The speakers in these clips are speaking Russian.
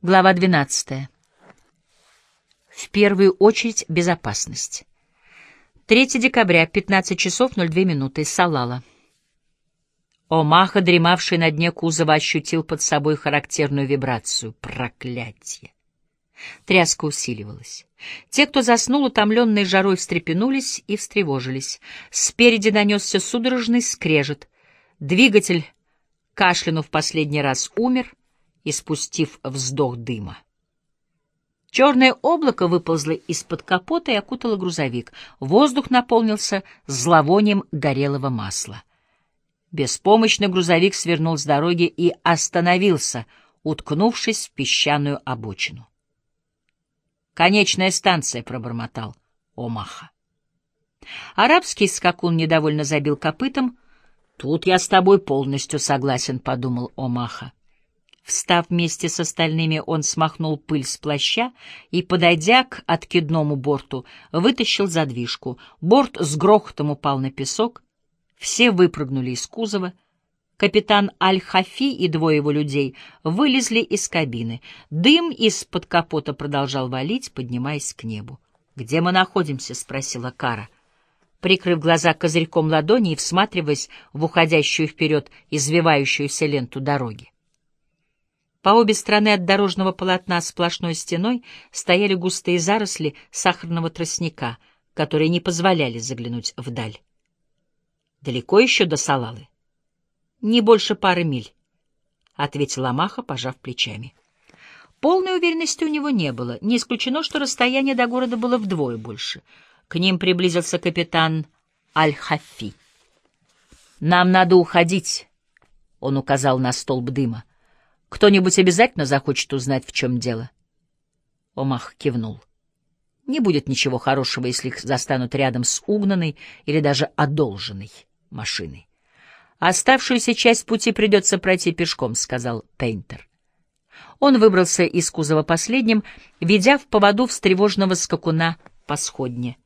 Глава 12. В первую очередь безопасность. 3 декабря, 15 часов 02 минуты. Салала. Омаха, дремавший на дне кузова, ощутил под собой характерную вибрацию. Проклятие! Тряска усиливалась. Те, кто заснул, утомленные жарой, встрепенулись и встревожились. Спереди донесся судорожный скрежет. Двигатель, кашлянув последний раз, умер, испустив вздох дыма. Черное облако выползло из-под капота и окутало грузовик. Воздух наполнился зловонием горелого масла. Беспомощный грузовик свернул с дороги и остановился, уткнувшись в песчаную обочину. «Конечная станция», — пробормотал Омаха. Арабский скакун недовольно забил копытом. «Тут я с тобой полностью согласен», — подумал Омаха. Встав вместе с остальными, он смахнул пыль с плаща и, подойдя к откидному борту, вытащил задвижку. Борт с грохотом упал на песок. Все выпрыгнули из кузова. Капитан Аль-Хафи и двое его людей вылезли из кабины. Дым из-под капота продолжал валить, поднимаясь к небу. «Где мы находимся?» — спросила Кара. Прикрыв глаза козырьком ладони и всматриваясь в уходящую вперед извивающуюся ленту дороги. По обе стороны от дорожного полотна сплошной стеной стояли густые заросли сахарного тростника, которые не позволяли заглянуть вдаль. «Далеко еще до Салалы?» «Не больше пары миль», — ответила Маха, пожав плечами. Полной уверенности у него не было. Не исключено, что расстояние до города было вдвое больше. К ним приблизился капитан Аль-Хафи. «Нам надо уходить», — он указал на столб дыма. Кто-нибудь обязательно захочет узнать, в чем дело. Омах кивнул. Не будет ничего хорошего, если их застанут рядом с угнанной или даже одолженной машиной. «Оставшуюся часть пути придется пройти пешком», — сказал Пейнтер. Он выбрался из кузова последним, ведя в поводу встревоженного скакуна по сходне.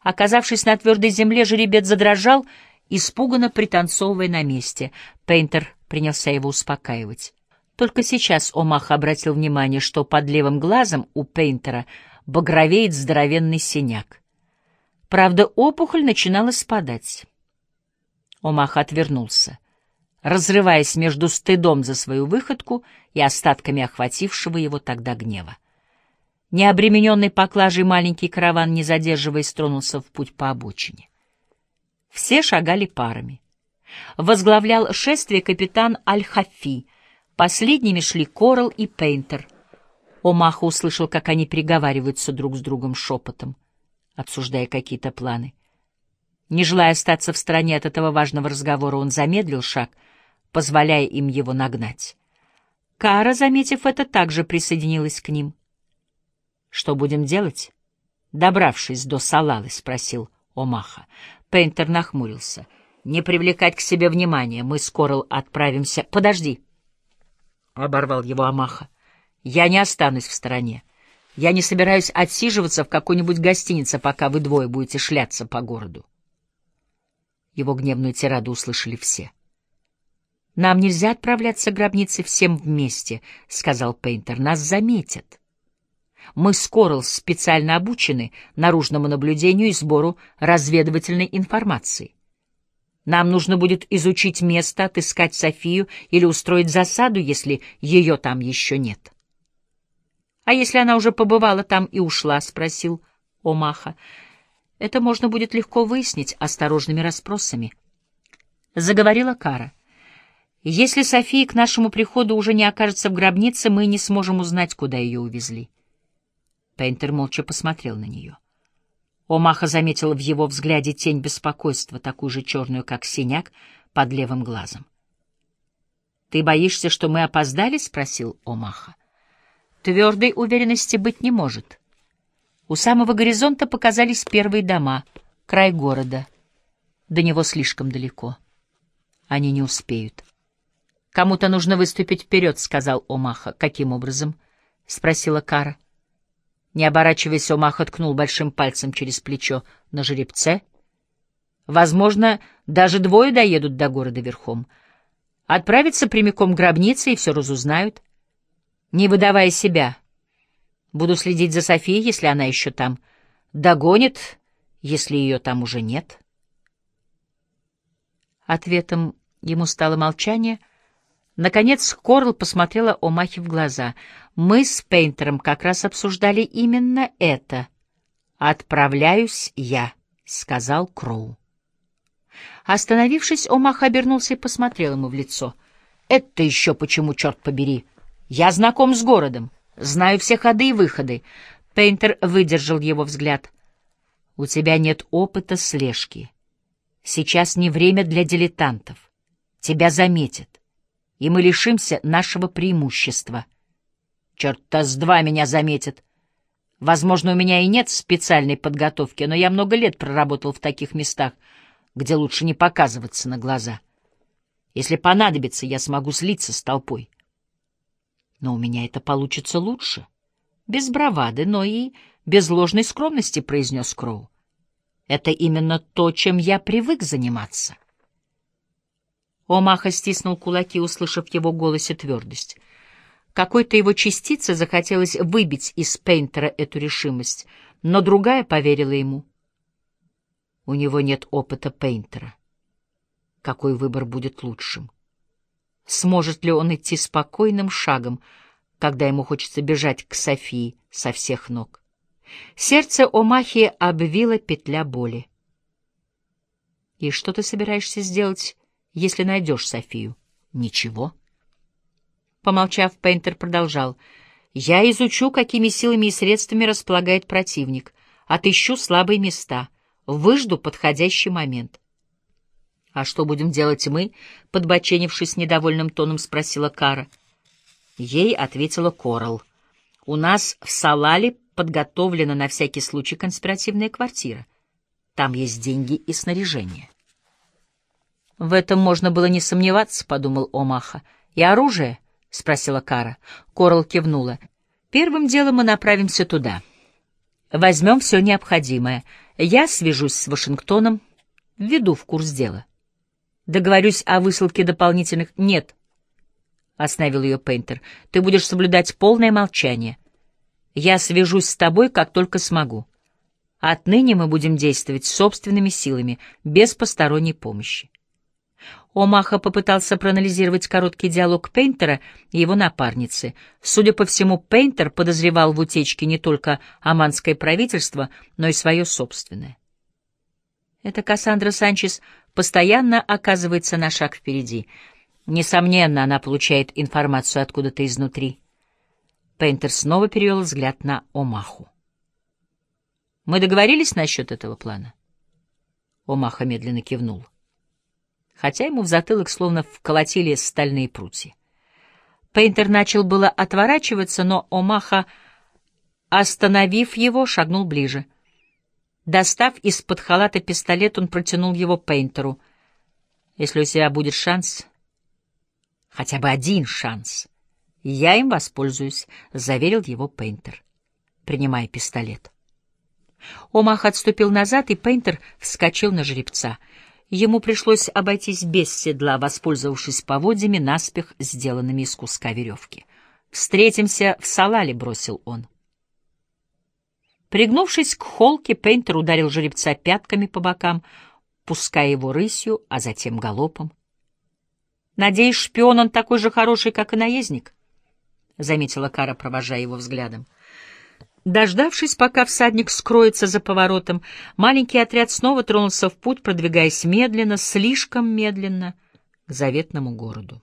Оказавшись на твердой земле, жеребец задрожал, испуганно пританцовывая на месте. Пейнтер принялся его успокаивать. Только сейчас Омах обратил внимание, что под левым глазом у Пейнтера багровеет здоровенный синяк. Правда, опухоль начинала спадать. Омах отвернулся, разрываясь между стыдом за свою выходку и остатками охватившего его тогда гнева. Необремененный поклажей маленький караван, не задерживаясь, тронулся в путь по обочине. Все шагали парами. Возглавлял шествие капитан Аль-Хафи — Последними шли Корал и Пейнтер. Омаха услышал, как они переговариваются друг с другом шепотом, обсуждая какие-то планы. Не желая остаться в стороне от этого важного разговора, он замедлил шаг, позволяя им его нагнать. Кара, заметив это, также присоединилась к ним. — Что будем делать? — добравшись до Салалы, спросил Омаха. Пейнтер нахмурился. — Не привлекать к себе внимания. Мы с Корал отправимся... — Подожди! —— оборвал его Амаха. «Я не останусь в стороне. Я не собираюсь отсиживаться в какой-нибудь гостинице, пока вы двое будете шляться по городу». Его гневную тираду услышали все. «Нам нельзя отправляться к гробнице всем вместе», — сказал Пейнтер. «Нас заметят. Мы с Корл специально обучены наружному наблюдению и сбору разведывательной информации. Нам нужно будет изучить место, отыскать Софию или устроить засаду, если ее там еще нет. — А если она уже побывала там и ушла? — спросил Омаха. — Это можно будет легко выяснить осторожными расспросами. Заговорила Кара. — Если София к нашему приходу уже не окажется в гробнице, мы не сможем узнать, куда ее увезли. Пейнтер молча посмотрел на нее. — Омаха заметила в его взгляде тень беспокойства, такую же черную, как синяк, под левым глазом. «Ты боишься, что мы опоздали?» — спросил Омаха. «Твердой уверенности быть не может. У самого горизонта показались первые дома, край города. До него слишком далеко. Они не успеют». «Кому-то нужно выступить вперед», — сказал Омаха. «Каким образом?» — спросила Кара. Не оборачиваясь, Омаха ткнул большим пальцем через плечо на жеребце. Возможно, даже двое доедут до города верхом. Отправятся прямиком к гробнице и все разузнают. Не выдавая себя. Буду следить за Софией, если она еще там. Догонит, если ее там уже нет. Ответом ему стало молчание. Наконец Корл посмотрела Омахе в глаза. Мы с Пейнтером как раз обсуждали именно это. «Отправляюсь я», — сказал Кроу. Остановившись, Омаха обернулся и посмотрел ему в лицо. «Это еще почему, черт побери? Я знаком с городом, знаю все ходы и выходы». Пейнтер выдержал его взгляд. «У тебя нет опыта слежки. Сейчас не время для дилетантов. Тебя заметят, и мы лишимся нашего преимущества». «Черт-то с два меня заметят. Возможно, у меня и нет специальной подготовки, но я много лет проработал в таких местах, где лучше не показываться на глаза. Если понадобится, я смогу слиться с толпой. Но у меня это получится лучше. Без бравады, но и без ложной скромности, — произнес Кроу. Это именно то, чем я привык заниматься. Омаха стиснул кулаки, услышав в его голосе твердость. Какой-то его частице захотелось выбить из Пейнтера эту решимость, но другая поверила ему. У него нет опыта Пейнтера. Какой выбор будет лучшим? Сможет ли он идти спокойным шагом, когда ему хочется бежать к Софии со всех ног? Сердце Омахи обвила петля боли. «И что ты собираешься сделать, если найдешь Софию?» «Ничего». Помолчав, Пейнтер продолжал. «Я изучу, какими силами и средствами располагает противник, отыщу слабые места» Выжду подходящий момент. — А что будем делать мы? — подбоченившись недовольным тоном спросила Кара. Ей ответила Корал. — У нас в Салале подготовлена на всякий случай конспиративная квартира. Там есть деньги и снаряжение. — В этом можно было не сомневаться, — подумал Омаха. — И оружие? — спросила Кара. Корал кивнула. — Первым делом мы направимся туда. Возьмем все необходимое — я свяжусь с Вашингтоном, введу в курс дела. Договорюсь о высылке дополнительных... Нет, — остановил ее Пейнтер, — ты будешь соблюдать полное молчание. Я свяжусь с тобой, как только смогу. Отныне мы будем действовать собственными силами, без посторонней помощи. Омаха попытался проанализировать короткий диалог Пейнтера и его напарницы. Судя по всему, Пейнтер подозревал в утечке не только оманское правительство, но и свое собственное. Это Кассандра Санчес постоянно оказывается на шаг впереди. Несомненно, она получает информацию откуда-то изнутри. Пейнтер снова перевел взгляд на Омаху. «Мы договорились насчет этого плана?» Омаха медленно кивнул хотя ему в затылок словно вколотили стальные прутья. Пейнтер начал было отворачиваться, но Омаха, остановив его, шагнул ближе. Достав из-под халата пистолет, он протянул его Пейнтеру. «Если у тебя будет шанс, хотя бы один шанс, я им воспользуюсь», — заверил его Пейнтер, принимая пистолет. Омах отступил назад, и Пейнтер вскочил на жеребца — Ему пришлось обойтись без седла, воспользовавшись поводьями, наспех сделанными из куска веревки. «Встретимся в Салале», — бросил он. Пригнувшись к холке, Пейнтер ударил жеребца пятками по бокам, пуская его рысью, а затем галопом. «Надеюсь, шпион он такой же хороший, как и наездник?» — заметила Кара, провожая его взглядом. Дождавшись, пока всадник скроется за поворотом, маленький отряд снова тронулся в путь, продвигаясь медленно, слишком медленно, к заветному городу.